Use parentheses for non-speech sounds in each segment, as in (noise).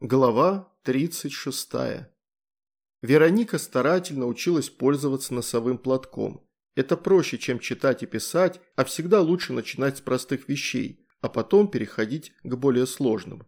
Глава 36. Вероника старательно училась пользоваться носовым платком. Это проще, чем читать и писать, а всегда лучше начинать с простых вещей, а потом переходить к более сложным.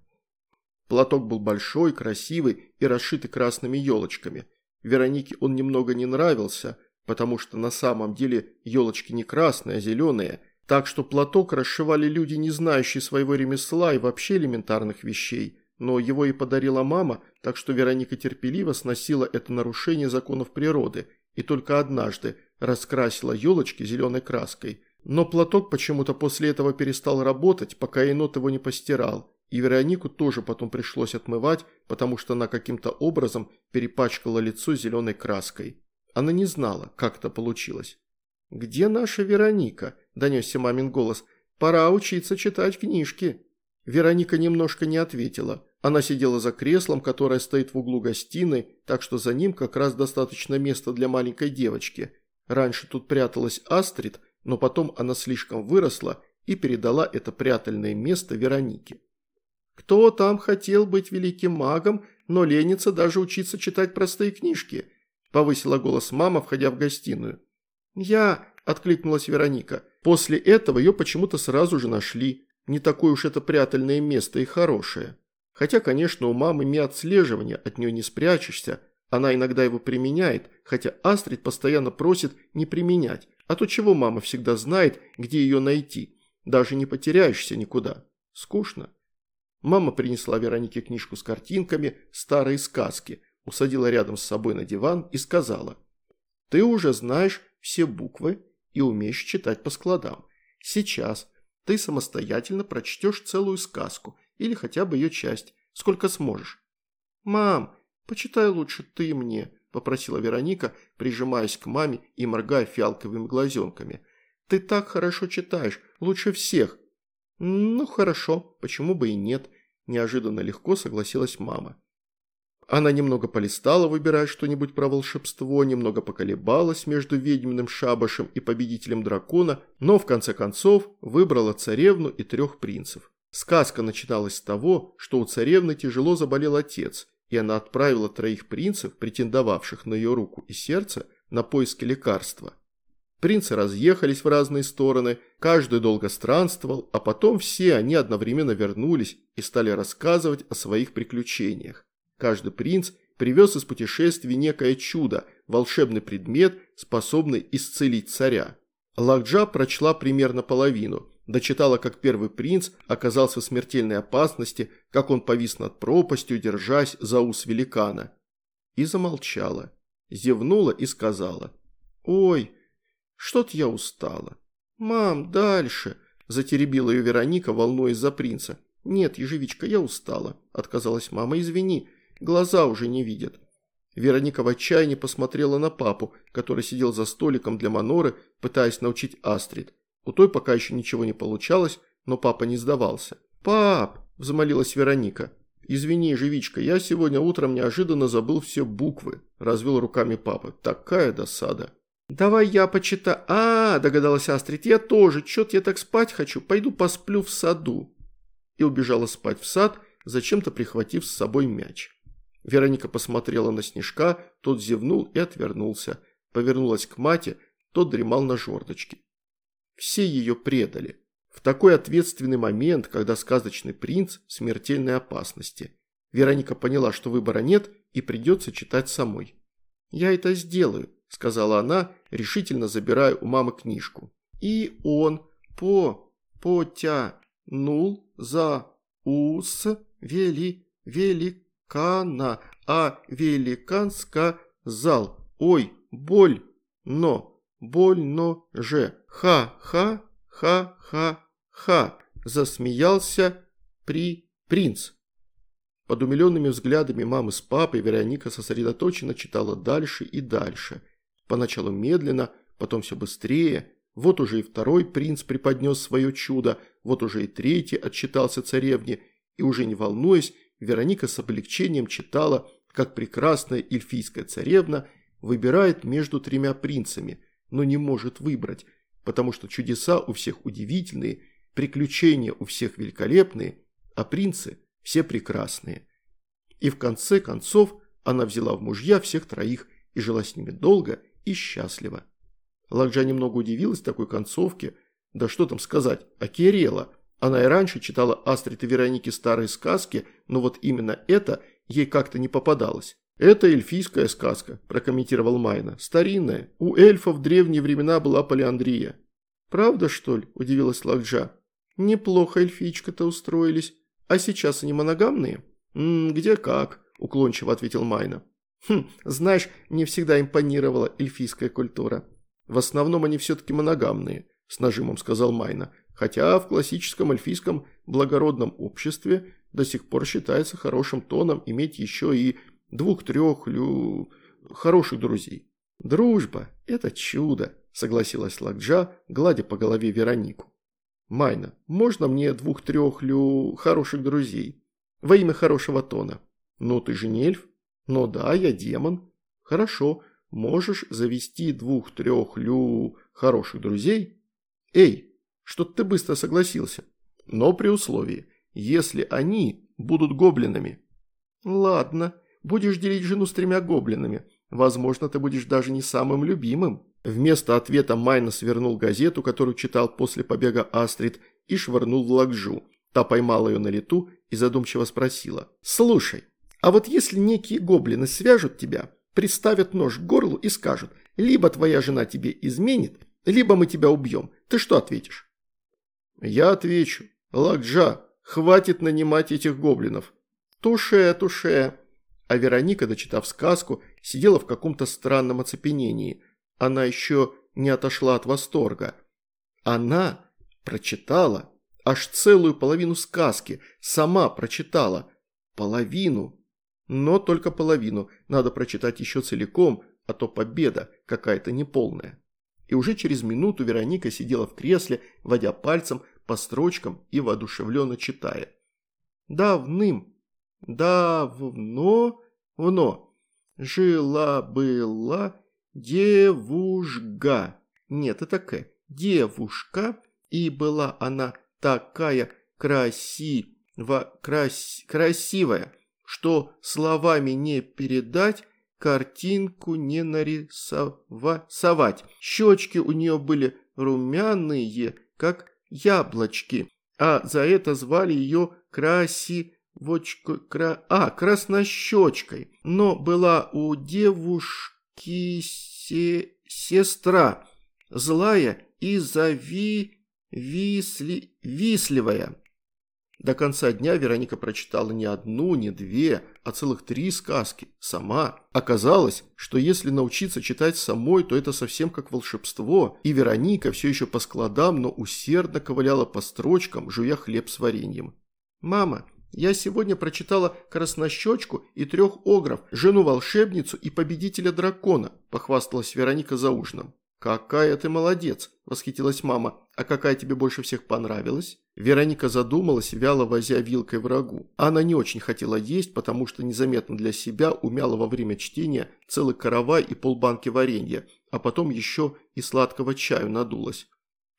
Платок был большой, красивый и расшитый красными елочками. Веронике он немного не нравился, потому что на самом деле елочки не красные, а зеленые, так что платок расшивали люди, не знающие своего ремесла и вообще элементарных вещей – но его и подарила мама, так что Вероника терпеливо сносила это нарушение законов природы и только однажды раскрасила елочки зеленой краской. Но платок почему-то после этого перестал работать, пока енот его не постирал, и Веронику тоже потом пришлось отмывать, потому что она каким-то образом перепачкала лицо зеленой краской. Она не знала, как это получилось. «Где наша Вероника?» – донесся мамин голос. «Пора учиться читать книжки». Вероника немножко не ответила. Она сидела за креслом, которое стоит в углу гостиной, так что за ним как раз достаточно места для маленькой девочки. Раньше тут пряталась Астрид, но потом она слишком выросла и передала это прятальное место Веронике. «Кто там хотел быть великим магом, но ленится даже учиться читать простые книжки?» – повысила голос мама, входя в гостиную. «Я», – откликнулась Вероника. После этого ее почему-то сразу же нашли. Не такое уж это прятальное место и хорошее. Хотя, конечно, у мамы ми отслеживания, от нее не спрячешься. Она иногда его применяет, хотя Астрид постоянно просит не применять. А то чего мама всегда знает, где ее найти. Даже не потеряешься никуда. Скучно. Мама принесла Веронике книжку с картинками «Старые сказки», усадила рядом с собой на диван и сказала. «Ты уже знаешь все буквы и умеешь читать по складам. Сейчас ты самостоятельно прочтешь целую сказку или хотя бы ее часть, сколько сможешь. «Мам, почитай лучше ты мне», – попросила Вероника, прижимаясь к маме и моргая фиалковыми глазенками. «Ты так хорошо читаешь, лучше всех». «Ну, хорошо, почему бы и нет», – неожиданно легко согласилась мама. Она немного полистала, выбирая что-нибудь про волшебство, немного поколебалась между ведьминым шабашем и победителем дракона, но в конце концов выбрала царевну и трех принцев. Сказка начиналась с того, что у царевны тяжело заболел отец, и она отправила троих принцев, претендовавших на ее руку и сердце, на поиски лекарства. Принцы разъехались в разные стороны, каждый долго странствовал, а потом все они одновременно вернулись и стали рассказывать о своих приключениях. Каждый принц привез из путешествий некое чудо, волшебный предмет, способный исцелить царя. Лакджа прочла примерно половину, дочитала, как первый принц оказался в смертельной опасности, как он повис над пропастью, держась за ус великана. И замолчала, зевнула и сказала, «Ой, что-то я устала». «Мам, дальше», – затеребила ее Вероника, волнуясь за принца. «Нет, ежевичка, я устала», – отказалась мама, – «извини, Глаза уже не видят. Вероника в отчаянии посмотрела на папу, который сидел за столиком для Маноры, пытаясь научить Астрид. У той пока еще ничего не получалось, но папа не сдавался. «Пап!» – взмолилась Вероника. «Извини, Живичка, я сегодня утром неожиданно забыл все буквы», – развел руками папа. «Такая досада». «Давай я почитаю». «А, – догадалась Астрид, – я тоже. Чё-то я так спать хочу. Пойду посплю в саду». И убежала спать в сад, зачем-то прихватив с собой мяч. Вероника посмотрела на Снежка, тот зевнул и отвернулся. Повернулась к мате, тот дремал на жердочке. Все ее предали. В такой ответственный момент, когда сказочный принц в смертельной опасности. Вероника поняла, что выбора нет и придется читать самой. «Я это сделаю», – сказала она, решительно забирая у мамы книжку. «И он по потянул за ус вели велик кана, а великан сказал, ой, боль, но, больно же, ха-ха, ха-ха-ха, засмеялся при принц. Под умиленными взглядами мамы с папой Вероника сосредоточенно читала дальше и дальше. Поначалу медленно, потом все быстрее. Вот уже и второй принц преподнес свое чудо, вот уже и третий отчитался царевне, и уже не волнуясь, Вероника с облегчением читала, как прекрасная эльфийская царевна выбирает между тремя принцами, но не может выбрать, потому что чудеса у всех удивительные, приключения у всех великолепные, а принцы все прекрасные. И в конце концов она взяла в мужья всех троих и жила с ними долго и счастливо. Лакджа немного удивилась такой концовке, да что там сказать, окерела. Она и раньше читала Астрид и Вероники старые сказки, но вот именно это ей как-то не попадалось. «Это эльфийская сказка», – прокомментировал Майна. «Старинная. У эльфов в древние времена была полиандрия». «Правда, что ли?» – удивилась Лакджа. «Неплохо эльфичка-то устроились. А сейчас они моногамные?» «М «Где как?» – уклончиво ответил Майна. «Хм, знаешь, мне всегда импонировала эльфийская культура. В основном они все-таки моногамные», – с нажимом сказал Майна. «Хотя в классическом эльфийском благородном обществе до сих пор считается хорошим тоном иметь еще и двух-трех лю... хороших друзей». «Дружба – это чудо», – согласилась Лакджа, гладя по голове Веронику. «Майна, можно мне двух-трех лю... хороших друзей? Во имя хорошего тона». «Ну, ты же не эльф?» «Ну да, я демон». «Хорошо, можешь завести двух-трех лю... хороших друзей?» «Эй, что-то ты быстро согласился. Но при условии, если они будут гоблинами». «Ладно, будешь делить жену с тремя гоблинами. Возможно, ты будешь даже не самым любимым». Вместо ответа Майна свернул газету, которую читал после побега Астрид, и швырнул в Лакжу. Та поймала ее на лету и задумчиво спросила. «Слушай, а вот если некие гоблины свяжут тебя, приставят нож к горлу и скажут, либо твоя жена тебе изменит, либо мы тебя убьем, ты что ответишь?» «Я отвечу. Лакджа, хватит нанимать этих гоблинов». «Туше, туше». А Вероника, дочитав сказку, сидела в каком-то странном оцепенении. Она еще не отошла от восторга. Она прочитала аж целую половину сказки, сама прочитала. Половину. Но только половину, надо прочитать еще целиком, а то победа какая-то неполная. И уже через минуту Вероника сидела в кресле, водя пальцем по строчкам и воодушевленно читая. «Давным, давно, вно, жила-была девушка, нет, это К, девушка, и была она такая красива, крас, красивая, что словами не передать, картинку не нарисовать. Щечки у нее были румяные, как яблочки, а за это звали ее красивочкой, кра... а, краснощечкой. Но была у девушки се... сестра, злая и зави... висли... До конца дня Вероника прочитала не одну, не две, а целых три сказки. Сама. Оказалось, что если научиться читать самой, то это совсем как волшебство. И Вероника все еще по складам, но усердно ковыляла по строчкам, жуя хлеб с вареньем. «Мама, я сегодня прочитала Краснощечку и трех огров, жену-волшебницу и победителя дракона», – похвасталась Вероника за ужином. «Какая ты молодец!» – восхитилась мама. «А какая тебе больше всех понравилась?» Вероника задумалась, вяло возя вилкой врагу. Она не очень хотела есть, потому что незаметно для себя умяла во время чтения целый каравай и полбанки варенья, а потом еще и сладкого чаю надулась.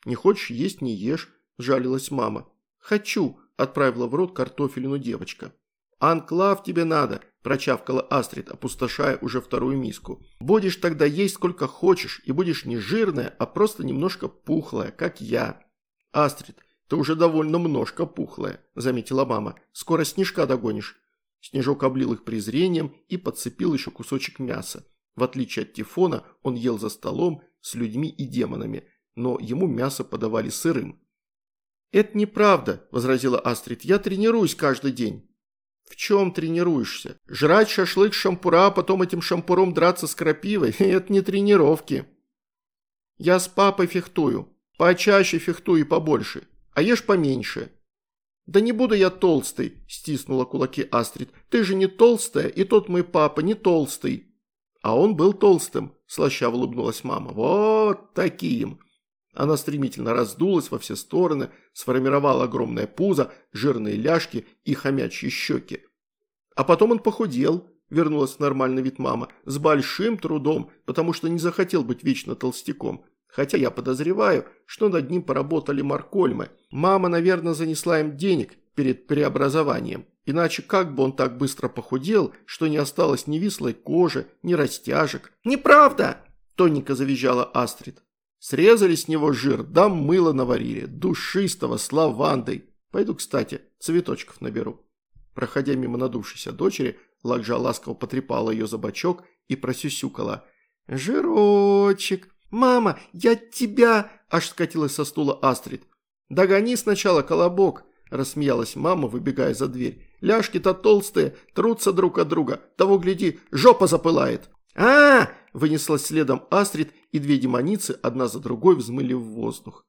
«Не хочешь есть – не ешь», – жалилась мама. «Хочу», – отправила в рот картофелину девочка. «Анклав тебе надо», – прочавкала Астрид, опустошая уже вторую миску. «Будешь тогда есть сколько хочешь, и будешь не жирная, а просто немножко пухлая, как я». «Астрид, ты уже довольно множко пухлая», – заметила мама. «Скоро снежка догонишь». Снежок облил их презрением и подцепил еще кусочек мяса. В отличие от Тифона, он ел за столом с людьми и демонами, но ему мясо подавали сырым. «Это неправда», – возразила Астрид. «Я тренируюсь каждый день». «В чем тренируешься? Жрать шашлык шампура, а потом этим шампуром драться с крапивой (laughs) – это не тренировки». «Я с папой фехтую. Почаще фехтую и побольше. А ешь поменьше». «Да не буду я толстый», – стиснула кулаки Астрид. «Ты же не толстая, и тот мой папа не толстый». «А он был толстым», – слащаво улыбнулась мама. «Вот таким». Она стремительно раздулась во все стороны, сформировала огромное пузо, жирные ляжки и хомячьи щеки. А потом он похудел, вернулась в нормальный вид мама, с большим трудом, потому что не захотел быть вечно толстяком. Хотя я подозреваю, что над ним поработали Маркольмы. Мама, наверное, занесла им денег перед преобразованием. Иначе как бы он так быстро похудел, что не осталось ни вислой кожи, ни растяжек. «Неправда!» – тоненько завизжала Астрид. Срезали с него жир, да мыло наварили, душистого, с лавандой. Пойду, кстати, цветочков наберу. Проходя мимо надувшейся дочери, Лакжа ласково потрепала ее за бочок и просюсюкала. «Жирочек! Мама, я тебя!» – аж скатилась со стула Астрид. «Догони сначала колобок!» – рассмеялась мама, выбегая за дверь. «Ляжки-то толстые, трутся друг от друга. Того, гляди, жопа запылает!» а, -а, -а вынеслась следом Астрид, и две демоницы одна за другой взмыли в воздух.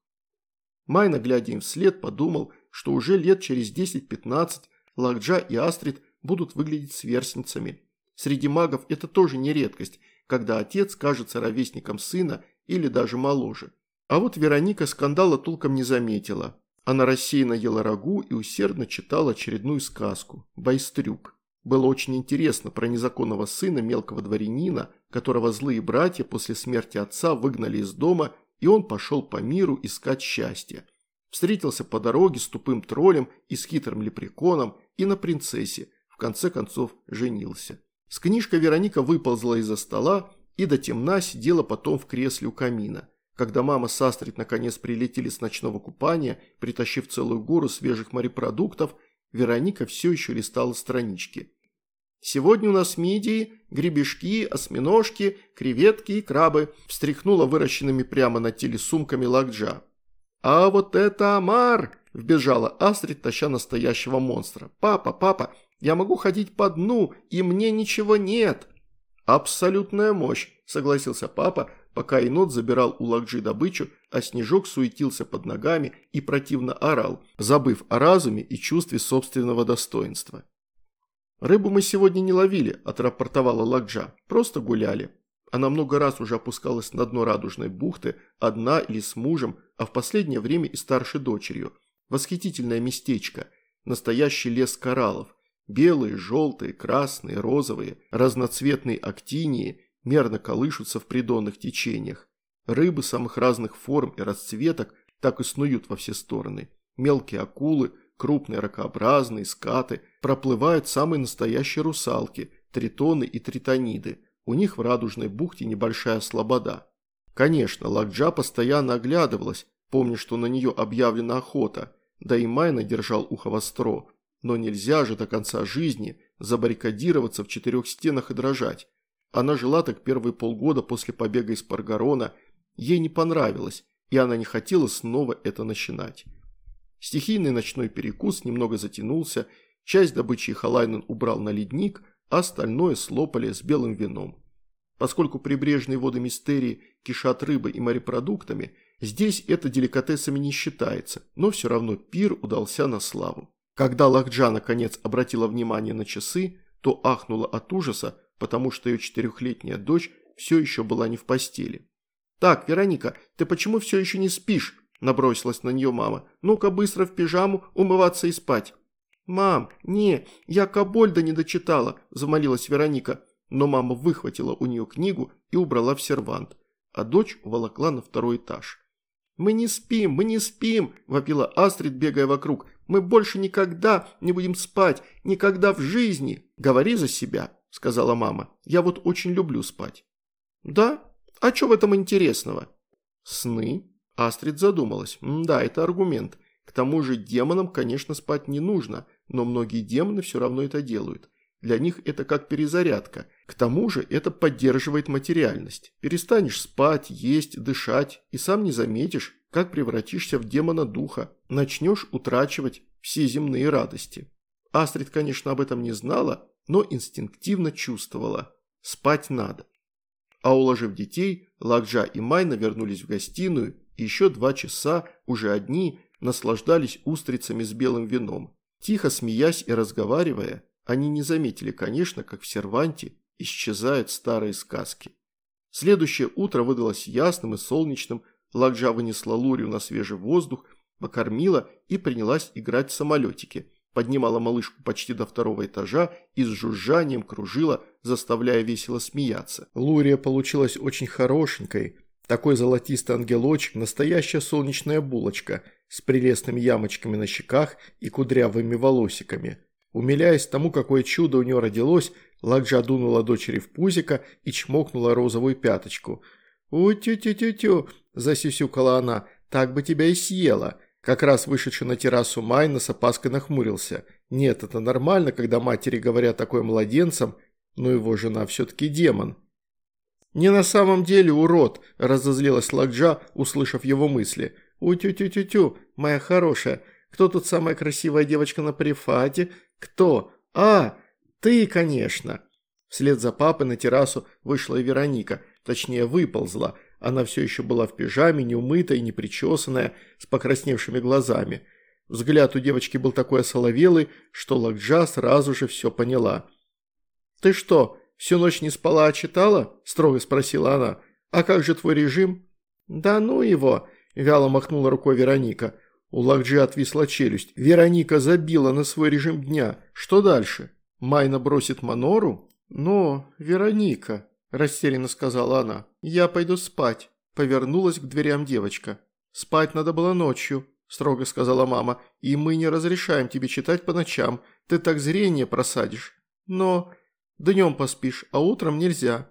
Майна, глядя им вслед, подумал, что уже лет через 10-15 Лакджа и Астрид будут выглядеть сверстницами. Среди магов это тоже не редкость, когда отец кажется ровесником сына или даже моложе. А вот Вероника скандала толком не заметила. Она рассеянно ела рагу и усердно читала очередную сказку «Байстрюк». Было очень интересно про незаконного сына мелкого дворянина, которого злые братья после смерти отца выгнали из дома, и он пошел по миру искать счастья. Встретился по дороге с тупым троллем и с хитрым лепреконом и на принцессе, в конце концов женился. С книжкой Вероника выползла из-за стола и до темна сидела потом в кресле у камина. Когда мама с Астрид наконец прилетели с ночного купания, притащив целую гору свежих морепродуктов, Вероника все еще листала странички. «Сегодня у нас мидии, гребешки, осьминожки, креветки и крабы», встряхнула выращенными прямо на теле сумками лакджа. «А вот это Амар!» – вбежала Астрид, таща настоящего монстра. «Папа, папа, я могу ходить по дну, и мне ничего нет!» «Абсолютная мощь», – согласился папа, пока енот забирал у Лакджи добычу, а Снежок суетился под ногами и противно орал, забыв о разуме и чувстве собственного достоинства. «Рыбу мы сегодня не ловили», – отрапортовала Лакджа, – «просто гуляли». Она много раз уже опускалась на дно радужной бухты, одна или с мужем, а в последнее время и старшей дочерью. Восхитительное местечко, настоящий лес кораллов. Белые, желтые, красные, розовые, разноцветные актинии мерно колышутся в придонных течениях. Рыбы самых разных форм и расцветок так и снуют во все стороны. Мелкие акулы, крупные ракообразные, скаты, проплывают самые настоящие русалки, тритоны и тритониды. У них в радужной бухте небольшая слобода. Конечно, Лакджа постоянно оглядывалась, помня, что на нее объявлена охота, да и Майна держал ухо востро. Но нельзя же до конца жизни забаррикадироваться в четырех стенах и дрожать. Она жила так первые полгода после побега из Паргарона, ей не понравилось, и она не хотела снова это начинать. Стихийный ночной перекус немного затянулся, часть добычи Халайнен убрал на ледник, а остальное слопали с белым вином. Поскольку прибрежные воды Мистерии кишат рыбой и морепродуктами, здесь это деликатесами не считается, но все равно пир удался на славу. Когда Лахджа наконец обратила внимание на часы, то ахнула от ужаса, потому что ее четырехлетняя дочь все еще была не в постели. «Так, Вероника, ты почему все еще не спишь?» – набросилась на нее мама. «Ну-ка быстро в пижаму, умываться и спать». «Мам, не, я Кабольда не дочитала», – замолилась Вероника. Но мама выхватила у нее книгу и убрала в сервант, а дочь уволокла на второй этаж. «Мы не спим, мы не спим!» – вопила Астрид, бегая вокруг. «Мы больше никогда не будем спать, никогда в жизни!» «Говори за себя», – сказала мама. «Я вот очень люблю спать». «Да? А что в этом интересного?» «Сны?» – Астрид задумалась. «Да, это аргумент. К тому же демонам, конечно, спать не нужно, но многие демоны все равно это делают. Для них это как перезарядка. К тому же это поддерживает материальность. Перестанешь спать, есть, дышать и сам не заметишь, как превратишься в демона духа. Начнешь утрачивать все земные радости. Астрид, конечно, об этом не знала, но инстинктивно чувствовала. Спать надо. А уложив детей, Лакджа и Майна вернулись в гостиную и еще два часа, уже одни, наслаждались устрицами с белым вином. Тихо смеясь и разговаривая, они не заметили, конечно, как в серванте исчезают старые сказки. Следующее утро выдалось ясным и солнечным, Ладжа вынесла Лурию на свежий воздух, покормила и принялась играть в самолетики. Поднимала малышку почти до второго этажа и с жужжанием кружила, заставляя весело смеяться. Лурия получилась очень хорошенькой. Такой золотистый ангелочек, настоящая солнечная булочка с прелестными ямочками на щеках и кудрявыми волосиками. Умиляясь тому, какое чудо у нее родилось, Ладжа дунула дочери в пузико и чмокнула розовую пяточку. «У-тю-тю-тю-тю!» – засюсюкала она. «Так бы тебя и съела!» Как раз вышедший на террасу Майна с опаской нахмурился. Нет, это нормально, когда матери говорят такое младенцам, но его жена все-таки демон. «Не на самом деле, урод!» – разозлилась Ладжа, услышав его мысли. «У-тю-тю-тю-тю, моя хорошая, кто тут самая красивая девочка на префате? Кто? А, ты, конечно!» Вслед за папой на террасу вышла и Вероника, точнее выползла. Она все еще была в пижаме, неумытая, непричесанная, с покрасневшими глазами. Взгляд у девочки был такой осоловелый, что Лакджа сразу же все поняла. «Ты что, всю ночь не спала, а читала?» – строго спросила она. «А как же твой режим?» «Да ну его!» – вяло махнула рукой Вероника. У Лакджи отвисла челюсть. Вероника забила на свой режим дня. Что дальше? Майна бросит Манору? «Но, Вероника», – растерянно сказала она, – «я пойду спать», – повернулась к дверям девочка. «Спать надо было ночью», – строго сказала мама, – «и мы не разрешаем тебе читать по ночам, ты так зрение просадишь. Но днем поспишь, а утром нельзя».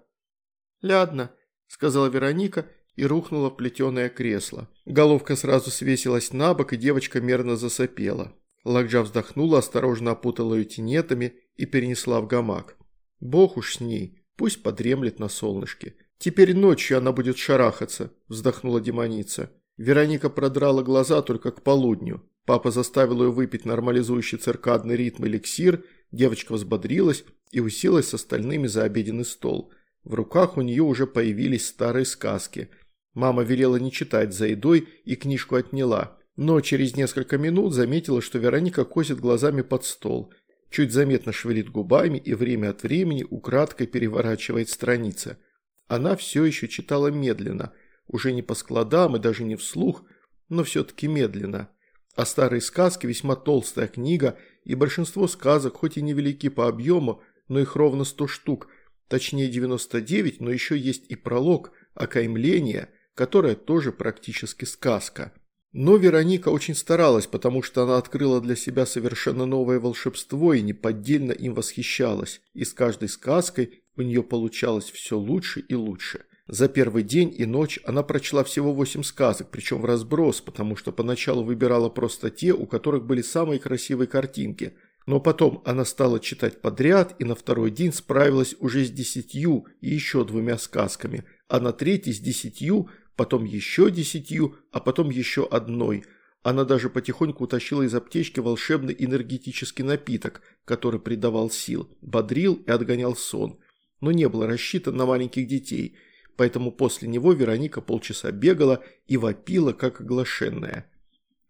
«Лядно», – сказала Вероника и рухнула в плетеное кресло. Головка сразу свесилась на бок, и девочка мерно засопела. Лакджа вздохнула, осторожно опутала ее тенетами и перенесла в гамак. Бог уж с ней, пусть подремлет на солнышке. Теперь ночью она будет шарахаться, вздохнула демоница. Вероника продрала глаза только к полудню. Папа заставил ее выпить нормализующий циркадный ритм эликсир, девочка взбодрилась и уселась с остальными за обеденный стол. В руках у нее уже появились старые сказки. Мама велела не читать за едой и книжку отняла, но через несколько минут заметила, что Вероника косит глазами под стол – чуть заметно шевелит губами и время от времени украдкой переворачивает страницы. Она все еще читала медленно, уже не по складам и даже не вслух, но все-таки медленно. А старые сказки весьма толстая книга, и большинство сказок, хоть и невелики по объему, но их ровно 100 штук, точнее 99, но еще есть и пролог, окаймление, которое тоже практически сказка. Но Вероника очень старалась, потому что она открыла для себя совершенно новое волшебство и неподдельно им восхищалась, и с каждой сказкой у нее получалось все лучше и лучше. За первый день и ночь она прочла всего восемь сказок, причем в разброс, потому что поначалу выбирала просто те, у которых были самые красивые картинки. Но потом она стала читать подряд и на второй день справилась уже с десятью и еще двумя сказками, а на третий с десятью потом еще десятью, а потом еще одной. Она даже потихоньку утащила из аптечки волшебный энергетический напиток, который придавал сил, бодрил и отгонял сон. Но не был рассчитан на маленьких детей, поэтому после него Вероника полчаса бегала и вопила, как оглашенная.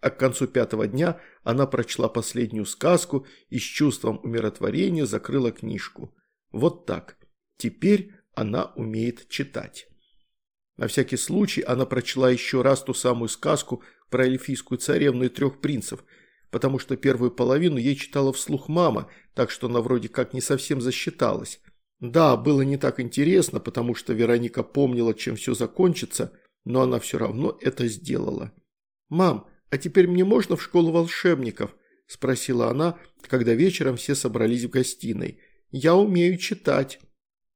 А к концу пятого дня она прочла последнюю сказку и с чувством умиротворения закрыла книжку. Вот так. Теперь она умеет читать. На всякий случай она прочла еще раз ту самую сказку про эльфийскую царевну и трех принцев, потому что первую половину ей читала вслух мама, так что она вроде как не совсем засчиталась. Да, было не так интересно, потому что Вероника помнила, чем все закончится, но она все равно это сделала. «Мам, а теперь мне можно в школу волшебников?» – спросила она, когда вечером все собрались в гостиной. «Я умею читать».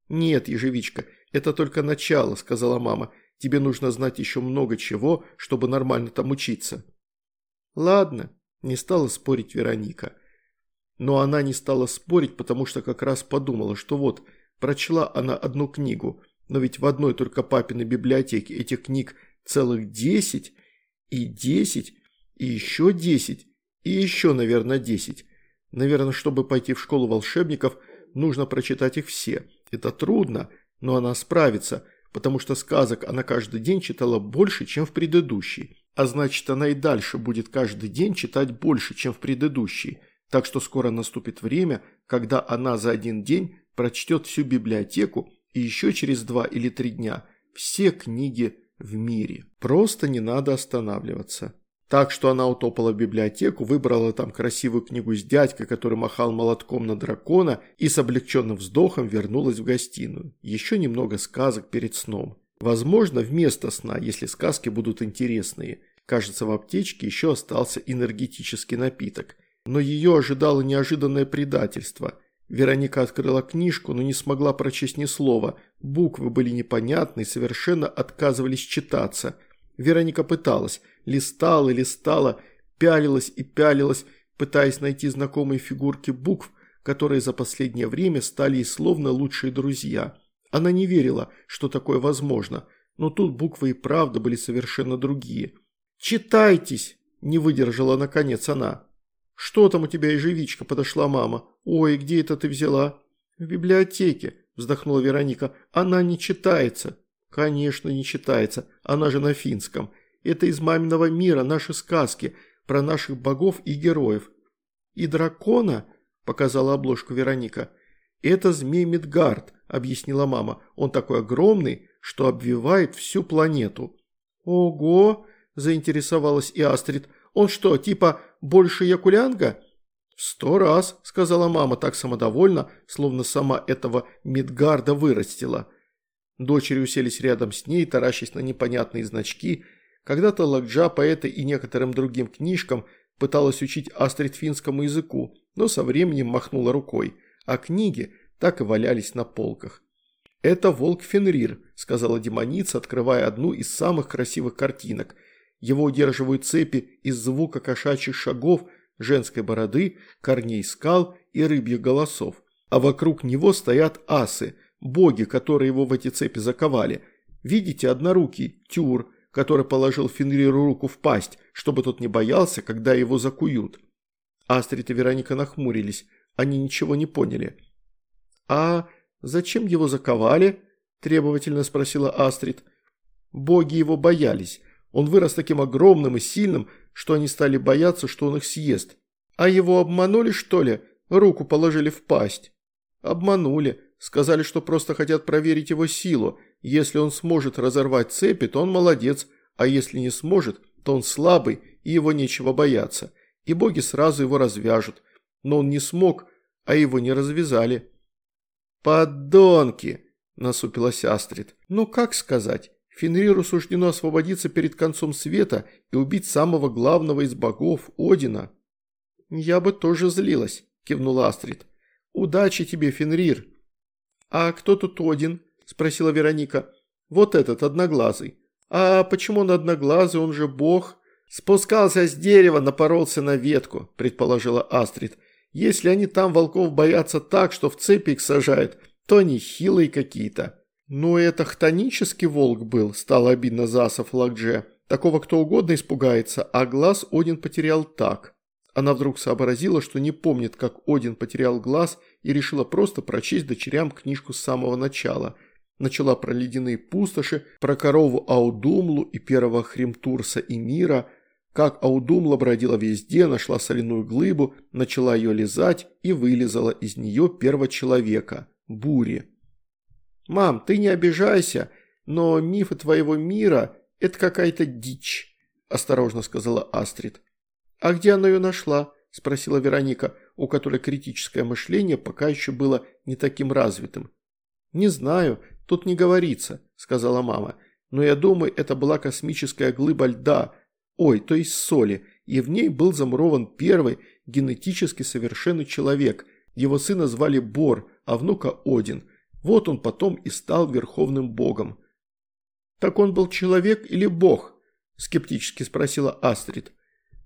«Нет, ежевичка, «Это только начало», – сказала мама. «Тебе нужно знать еще много чего, чтобы нормально там учиться». «Ладно», – не стала спорить Вероника. Но она не стала спорить, потому что как раз подумала, что вот, прочла она одну книгу, но ведь в одной только папиной библиотеке этих книг целых десять, и десять, и еще десять, и еще, наверное, десять. Наверное, чтобы пойти в школу волшебников, нужно прочитать их все. Это трудно, но она справится, потому что сказок она каждый день читала больше, чем в предыдущий. А значит, она и дальше будет каждый день читать больше, чем в предыдущий. Так что скоро наступит время, когда она за один день прочтет всю библиотеку и еще через два или три дня все книги в мире. Просто не надо останавливаться. Так что она утопала в библиотеку, выбрала там красивую книгу с дядькой, который махал молотком на дракона, и с облегченным вздохом вернулась в гостиную. Еще немного сказок перед сном. Возможно, вместо сна, если сказки будут интересные. Кажется, в аптечке еще остался энергетический напиток. но ее ожидало неожиданное предательство. Вероника открыла книжку, но не смогла прочесть ни слова. Буквы были непонятны и совершенно отказывались читаться. Вероника пыталась, листала и листала, пялилась и пялилась, пытаясь найти знакомые фигурки букв, которые за последнее время стали ей словно лучшие друзья. Она не верила, что такое возможно, но тут буквы и правда были совершенно другие. «Читайтесь!» – не выдержала наконец она. «Что там у тебя, ежевичка?» – подошла мама. «Ой, где это ты взяла?» «В библиотеке», – вздохнула Вероника. «Она не читается». «Конечно, не читается. Она же на финском. Это из маминого мира, наши сказки, про наших богов и героев». «И дракона?» – показала обложку Вероника. «Это змей Мидгард», – объяснила мама. «Он такой огромный, что обвивает всю планету». «Ого!» – заинтересовалась и Астрид. «Он что, типа больше Якулянга?» «Сто раз», – сказала мама так самодовольно, словно сама этого Мидгарда вырастила. Дочери уселись рядом с ней, таращась на непонятные значки. Когда-то Лакджа по этой и некоторым другим книжкам пыталась учить Астрид финскому языку, но со временем махнула рукой, а книги так и валялись на полках. «Это волк Фенрир», – сказала демоница, открывая одну из самых красивых картинок. Его удерживают цепи из звука кошачьих шагов, женской бороды, корней скал и рыбьих голосов. А вокруг него стоят асы, боги, которые его в эти цепи заковали. Видите, однорукий, Тюр, который положил Фенриру руку в пасть, чтобы тот не боялся, когда его закуют. Астрид и Вероника нахмурились, они ничего не поняли. «А зачем его заковали?» – требовательно спросила Астрид. «Боги его боялись. Он вырос таким огромным и сильным, что они стали бояться, что он их съест. А его обманули, что ли? Руку положили в пасть?» «Обманули. Сказали, что просто хотят проверить его силу. Если он сможет разорвать цепи, то он молодец, а если не сможет, то он слабый и его нечего бояться. И боги сразу его развяжут. Но он не смог, а его не развязали». «Подонки!» – насупилась Астрид. «Ну как сказать? Фенриру суждено освободиться перед концом света и убить самого главного из богов, Одина». «Я бы тоже злилась», – кивнула Астрид. «Удачи тебе, Фенрир!» «А кто тут Один?» – спросила Вероника. «Вот этот, одноглазый». «А почему он одноглазый, он же бог?» «Спускался с дерева, напоролся на ветку», – предположила Астрид. Если они там волков боятся так, что в цепи их сажают, то они хилые какие-то. Ну это хтонический волк был, стало обидно Засов Лакдже. Такого кто угодно испугается, а глаз Один потерял так. Она вдруг сообразила, что не помнит, как Один потерял глаз и решила просто прочесть дочерям книжку с самого начала. Начала про ледяные пустоши, про корову Аудумлу и первого Хримтурса и Мира – как Аудумла бродила везде, нашла соляную глыбу, начала ее лизать и вылезала из нее первого человека – Бури. «Мам, ты не обижайся, но мифы твоего мира – это какая-то дичь», – осторожно сказала Астрид. «А где она ее нашла?» – спросила Вероника, у которой критическое мышление пока еще было не таким развитым. «Не знаю, тут не говорится», – сказала мама. «Но я думаю, это была космическая глыба льда – ой, то есть соли, и в ней был замурован первый генетически совершенный человек. Его сына звали Бор, а внука Один. Вот он потом и стал верховным богом. «Так он был человек или бог?» – скептически спросила Астрид.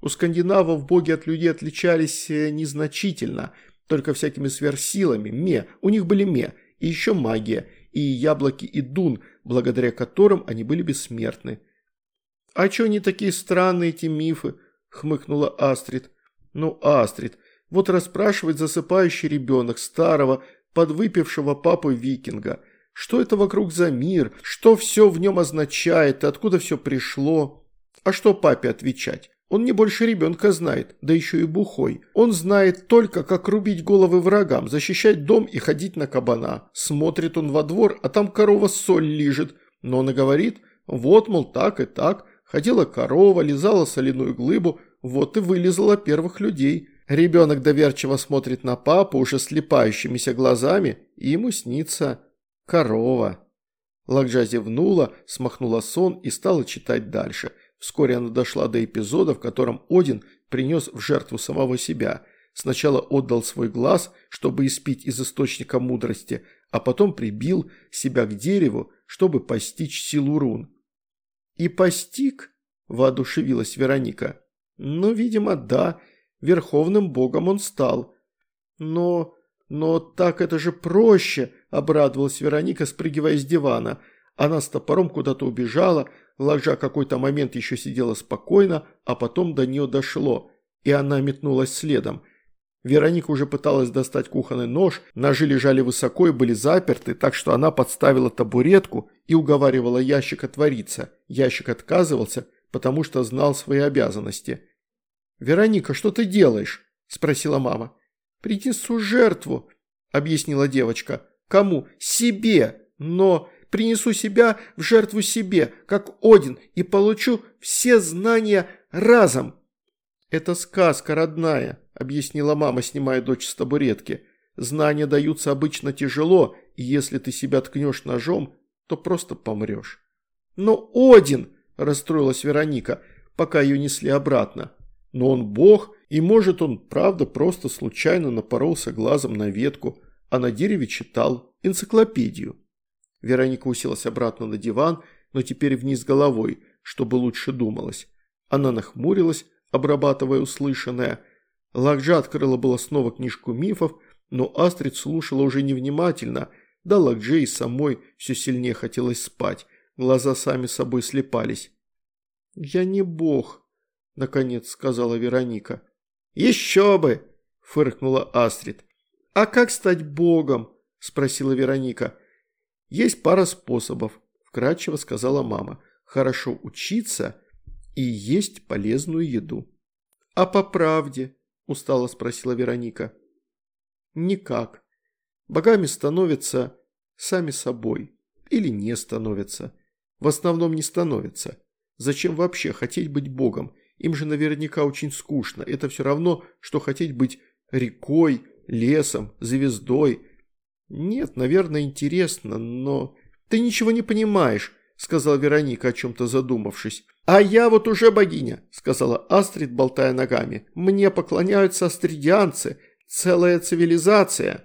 У скандинавов боги от людей отличались э, незначительно, только всякими сверхсилами, ме, у них были ме, и еще магия, и яблоки и дун, благодаря которым они были бессмертны. «А чё они такие странные, эти мифы?» – хмыкнула Астрид. «Ну, Астрид, вот расспрашивает засыпающий ребенок старого, подвыпившего папу викинга. Что это вокруг за мир? Что все в нем означает? Откуда все пришло? А что папе отвечать? Он не больше ребенка знает, да еще и бухой. Он знает только, как рубить головы врагам, защищать дом и ходить на кабана. Смотрит он во двор, а там корова соль лижет. Но он и говорит, вот, мол, так и так, Ходила корова, лизала соляную глыбу, вот и вылезала первых людей. Ребенок доверчиво смотрит на папу уже слепающимися глазами, и ему снится корова. Лакджа зевнула, смахнула сон и стала читать дальше. Вскоре она дошла до эпизода, в котором Один принес в жертву самого себя. Сначала отдал свой глаз, чтобы испить из источника мудрости, а потом прибил себя к дереву, чтобы постичь силу рун. «И постиг?» – воодушевилась Вероника. «Ну, видимо, да. Верховным богом он стал. Но... но так это же проще!» – обрадовалась Вероника, спрыгивая с дивана. Она с топором куда-то убежала, ложа какой-то момент еще сидела спокойно, а потом до нее дошло, и она метнулась следом – Вероника уже пыталась достать кухонный нож, ножи лежали высоко и были заперты, так что она подставила табуретку и уговаривала ящик отвориться. Ящик отказывался, потому что знал свои обязанности. «Вероника, что ты делаешь?» – спросила мама. «Принесу жертву», – объяснила девочка. «Кому? Себе! Но принесу себя в жертву себе, как Один, и получу все знания разом». «Это сказка родная», объяснила мама, снимая дочь с табуретки. «Знания даются обычно тяжело, и если ты себя ткнешь ножом, то просто помрешь». «Но Один!» – расстроилась Вероника, пока ее несли обратно. «Но он бог, и может он, правда, просто случайно напоролся глазом на ветку, а на дереве читал энциклопедию». Вероника уселась обратно на диван, но теперь вниз головой, чтобы лучше думалось. Она нахмурилась, обрабатывая услышанное – Лакджа открыла было снова книжку мифов, но Астрид слушала уже невнимательно, да Лакдже и самой все сильнее хотелось спать, глаза сами собой слепались. «Я не бог», – наконец сказала Вероника. «Еще бы!» – фыркнула Астрид. «А как стать богом?» – спросила Вероника. «Есть пара способов», – вкратчиво сказала мама. «Хорошо учиться и есть полезную еду». «А по правде?» – устало спросила Вероника. «Никак. Богами становятся сами собой. Или не становятся. В основном не становятся. Зачем вообще хотеть быть богом? Им же наверняка очень скучно. Это все равно, что хотеть быть рекой, лесом, звездой. Нет, наверное, интересно, но... Ты ничего не понимаешь, сказала Вероника, о чем-то задумавшись. «А я вот уже богиня», – сказала Астрид, болтая ногами. «Мне поклоняются астридианцы, целая цивилизация».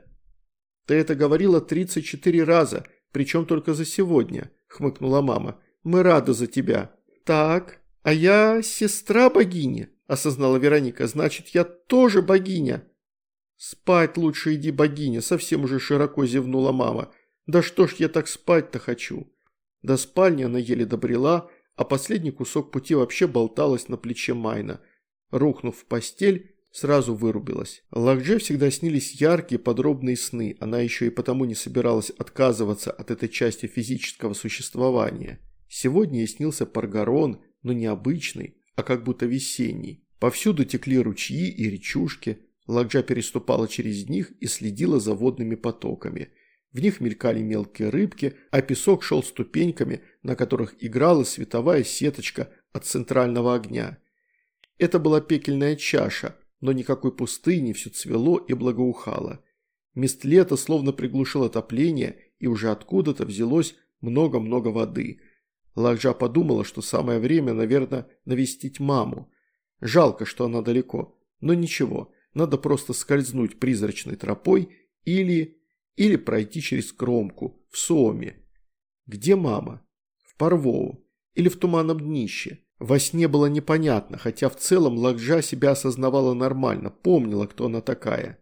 «Ты это говорила 34 раза, причем только за сегодня», – хмыкнула мама. «Мы рады за тебя». «Так, а я сестра богини», – осознала Вероника. «Значит, я тоже богиня». «Спать лучше иди, богиня», – совсем уже широко зевнула мама. «Да что ж я так спать-то хочу». До спальни она еле добрела, – а последний кусок пути вообще болталась на плече Майна. Рухнув в постель, сразу вырубилась. Лакдже всегда снились яркие подробные сны, она еще и потому не собиралась отказываться от этой части физического существования. Сегодня ей снился Паргарон, но не обычный, а как будто весенний. Повсюду текли ручьи и речушки, Лакджа переступала через них и следила за водными потоками – в них мелькали мелкие рыбки, а песок шел ступеньками, на которых играла световая сеточка от центрального огня. Это была пекельная чаша, но никакой пустыни, все цвело и благоухало. Мест лета словно приглушил отопление, и уже откуда-то взялось много-много воды. Лакжа подумала, что самое время, наверное, навестить маму. Жалко, что она далеко, но ничего, надо просто скользнуть призрачной тропой или или пройти через кромку, в Соме. Где мама? В Парвоу. Или в Туманном днище. Во сне было непонятно, хотя в целом Лакджа себя осознавала нормально, помнила, кто она такая.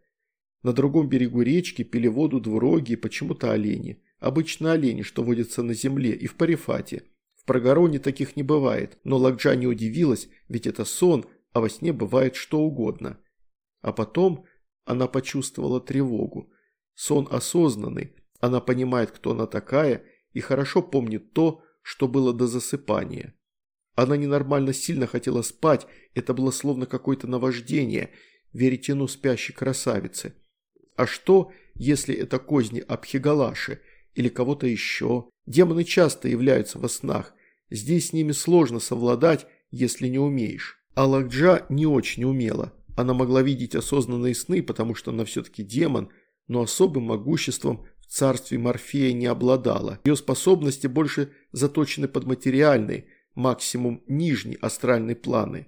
На другом берегу речки пили воду двуроги и почему-то олени. Обычно олени, что водятся на земле и в Парифате. В Прогороне таких не бывает, но Лакджа не удивилась, ведь это сон, а во сне бывает что угодно. А потом она почувствовала тревогу. Сон осознанный, она понимает, кто она такая, и хорошо помнит то, что было до засыпания. Она ненормально сильно хотела спать, это было словно какое-то наваждение, веретено спящей красавицы. А что, если это козни Абхигалаши или кого-то еще? Демоны часто являются во снах, здесь с ними сложно совладать, если не умеешь. А Лакджа не очень умела. Она могла видеть осознанные сны, потому что она все-таки демон – но особым могуществом в царстве Морфея не обладала. Ее способности больше заточены под материальные, максимум нижние астральные планы.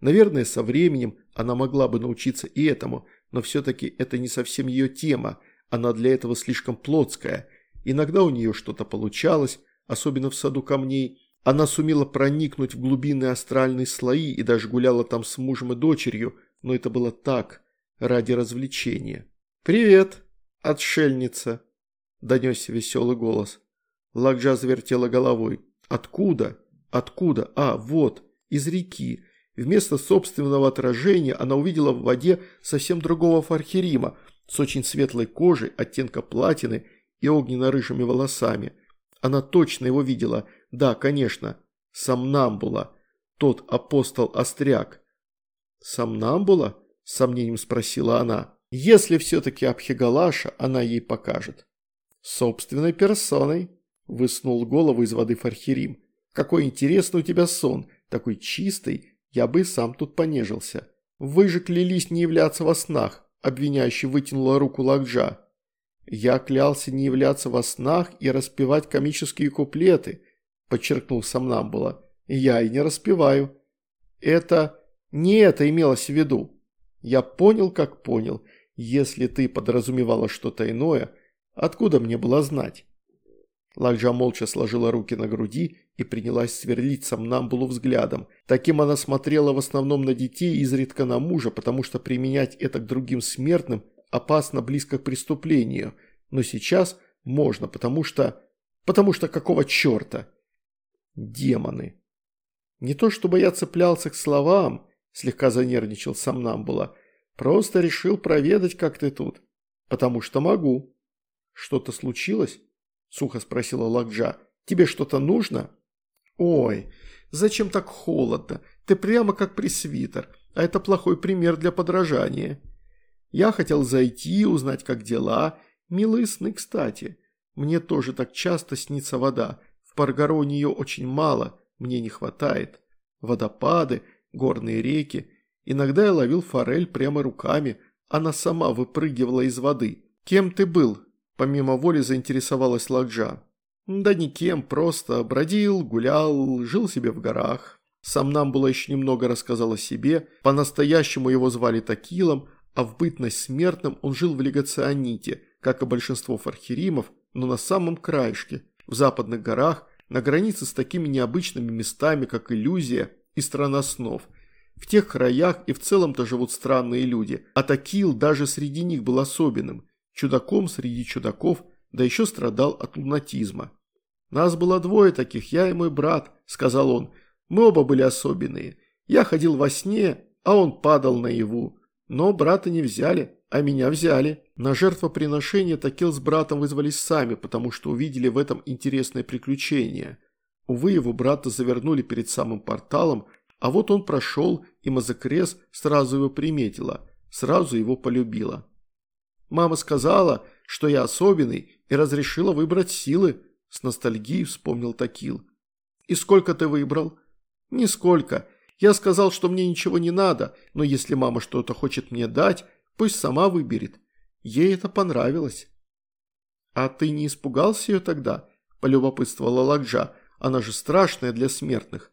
Наверное, со временем она могла бы научиться и этому, но все-таки это не совсем ее тема, она для этого слишком плотская. Иногда у нее что-то получалось, особенно в саду камней. Она сумела проникнуть в глубины астральные слои и даже гуляла там с мужем и дочерью, но это было так, ради развлечения. «Привет, отшельница!» – донесся веселый голос. Лакджа завертела головой. «Откуда? Откуда? А, вот, из реки. Вместо собственного отражения она увидела в воде совсем другого фархерима, с очень светлой кожей, оттенка платины и огненно-рыжими волосами. Она точно его видела, да, конечно, Самнамбула, тот апостол-остряк. «Самнамбула?» – с сомнением спросила она. «Если все-таки Абхигалаша, она ей покажет». «Собственной персоной», – высунул голову из воды Фархирим. «Какой интересный у тебя сон, такой чистый, я бы сам тут понежился. Вы же клялись не являться во снах», – обвиняющий вытянула руку Лакджа. «Я клялся не являться во снах и распевать комические куплеты», – подчеркнул Самнамбула. «Я и не распеваю». «Это... не это имелось в виду». «Я понял, как понял. Если ты подразумевала что-то иное, откуда мне было знать?» Лакджа молча сложила руки на груди и принялась сверлить Самнамбулу взглядом. Таким она смотрела в основном на детей, изредка на мужа, потому что применять это к другим смертным опасно близко к преступлению. Но сейчас можно, потому что... Потому что какого черта? Демоны. Не то чтобы я цеплялся к словам, слегка занервничал Самнамбула. Просто решил проведать, как ты тут. Потому что могу. Что-то случилось? – сухо спросила Лакджа. «Тебе что-то нужно?» «Ой, зачем так холодно? Ты прямо как пресвитер, а это плохой пример для подражания. Я хотел зайти, узнать, как дела. Милые сны, кстати. Мне тоже так часто снится вода. В Паргароне ее очень мало, мне не хватает. Водопады, горные реки. Иногда я ловил форель прямо руками, она сама выпрыгивала из воды. Кем ты был, Помимо воли заинтересовалась Ладжа. Да никем, просто бродил, гулял, жил себе в горах. Сам нам было еще немного рассказал о себе, по-настоящему его звали Такилом, а в бытность смертным он жил в Легационите, как и большинство фархеримов, но на самом краешке, в западных горах, на границе с такими необычными местами, как Иллюзия и Страна снов. В тех краях и в целом-то живут странные люди, а Такил даже среди них был особенным чудаком среди чудаков, да еще страдал от лунатизма. «Нас было двое таких, я и мой брат», – сказал он. «Мы оба были особенные. Я ходил во сне, а он падал наяву. Но брата не взяли, а меня взяли. На жертвоприношение Такил с братом вызвались сами, потому что увидели в этом интересное приключение. Увы, его брата завернули перед самым порталом, а вот он прошел, и Мазакрес сразу его приметила, сразу его полюбила. Мама сказала, что я особенный и разрешила выбрать силы», – с ностальгией вспомнил Такил. «И сколько ты выбрал?» «Нисколько. Я сказал, что мне ничего не надо, но если мама что-то хочет мне дать, пусть сама выберет. Ей это понравилось». «А ты не испугался ее тогда?» – полюбопытствовала Ладжа. «Она же страшная для смертных».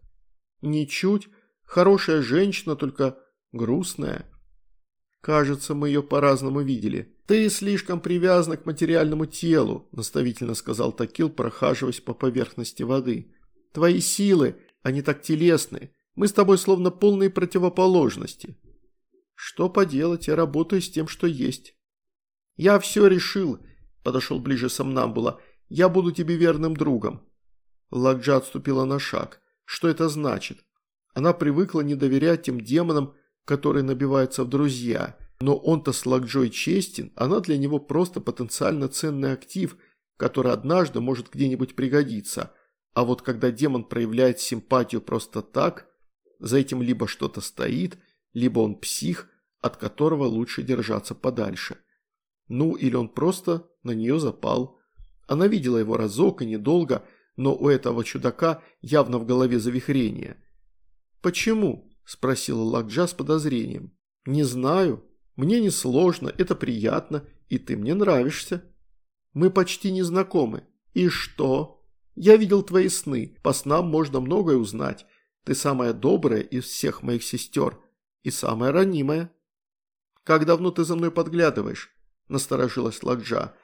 «Ничуть. Хорошая женщина, только грустная». «Кажется, мы ее по-разному видели». «Ты слишком привязан к материальному телу», – наставительно сказал Такил, прохаживаясь по поверхности воды. «Твои силы, они так телесны. Мы с тобой словно полные противоположности». «Что поделать, я работаю с тем, что есть». «Я все решил», – подошел ближе Самнамбула. «Я буду тебе верным другом». Ладжа отступила на шаг. Что это значит? Она привыкла не доверять тем демонам, которые набиваются в друзья – но он-то с Лакджой честен, она для него просто потенциально ценный актив, который однажды может где-нибудь пригодиться. А вот когда демон проявляет симпатию просто так, за этим либо что-то стоит, либо он псих, от которого лучше держаться подальше. Ну, или он просто на нее запал. Она видела его разок и недолго, но у этого чудака явно в голове завихрение. «Почему?» – спросила Лакджа с подозрением. «Не знаю», мне не сложно, это приятно, и ты мне нравишься. Мы почти не знакомы. И что? Я видел твои сны, по снам можно многое узнать. Ты самая добрая из всех моих сестер и самая ранимая». «Как давно ты за мной подглядываешь?» – насторожилась Лакджа.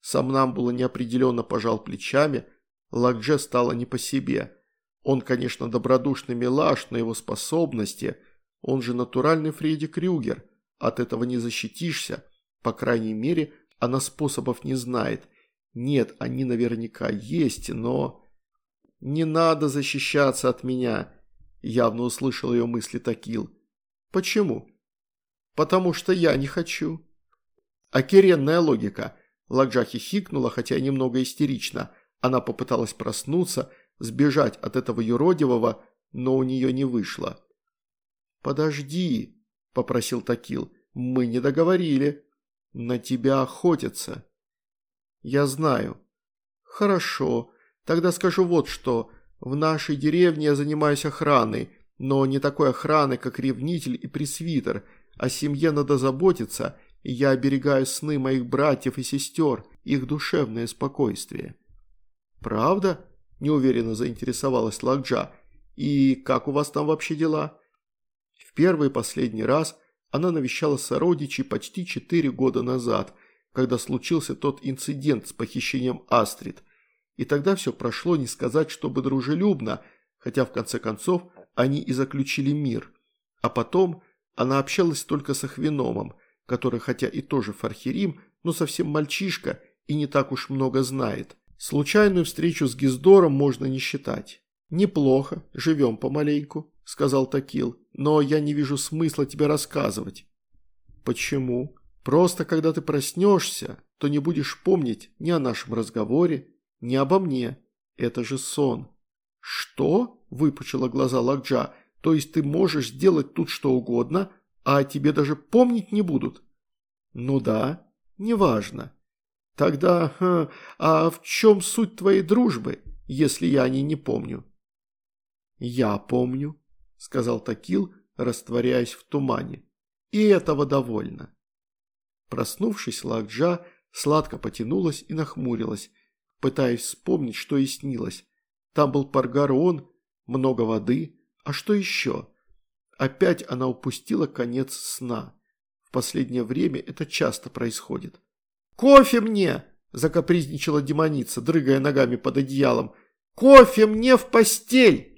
Сам нам было неопределенно пожал плечами, Лакдже стало не по себе. Он, конечно, добродушный милаш, но его способности, он же натуральный Фредди Крюгер, от этого не защитишься, по крайней мере, она способов не знает. Нет, они наверняка есть, но... «Не надо защищаться от меня», – явно услышал ее мысли Такил. «Почему?» «Потому что я не хочу». «Океренная логика», – Ладжа хихикнула, хотя немного истерично. Она попыталась проснуться, сбежать от этого юродивого, но у нее не вышло. «Подожди», – попросил Такил, – «мы не договорили». «На тебя охотятся». «Я знаю». «Хорошо. Тогда скажу вот что. В нашей деревне я занимаюсь охраной, но не такой охраной, как ревнитель и пресвитер. О семье надо заботиться, и я оберегаю сны моих братьев и сестер, их душевное спокойствие». «Правда?» – неуверенно заинтересовалась Лакджа. «И как у вас там вообще дела?» В первый и последний раз – она навещала сородичей почти четыре года назад, когда случился тот инцидент с похищением Астрид. И тогда все прошло не сказать, чтобы дружелюбно, хотя в конце концов они и заключили мир. А потом она общалась только с Ахвеномом, который хотя и тоже фархерим, но совсем мальчишка и не так уж много знает. Случайную встречу с Гиздором можно не считать. «Неплохо, живем помаленьку», – сказал Такил, – «но я не вижу смысла тебе рассказывать». «Почему? Просто когда ты проснешься, то не будешь помнить ни о нашем разговоре, ни обо мне. Это же сон». «Что?» – выпучила глаза Лакджа. «То есть ты можешь сделать тут что угодно, а тебе даже помнить не будут?» «Ну да, неважно. Тогда, ха, а в чем суть твоей дружбы, если я о ней не помню?» «Я помню», – сказал Такил, растворяясь в тумане. «И этого довольно». Проснувшись, Лакджа сладко потянулась и нахмурилась, пытаясь вспомнить, что ей снилось. Там был Паргарон, много воды, а что еще? Опять она упустила конец сна. В последнее время это часто происходит. «Кофе мне!» – закапризничала демоница, дрыгая ногами под одеялом. «Кофе мне в постель!»